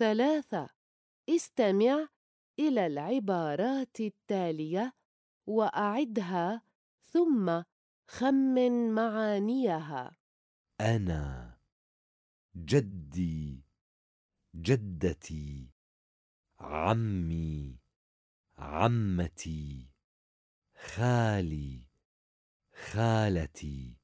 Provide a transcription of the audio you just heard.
ثلاثة. استمع إلى العبارات التالية وأعدها ثم خمن معانيها. أنا جدي جدتي عمي عمتي خالي خالتي.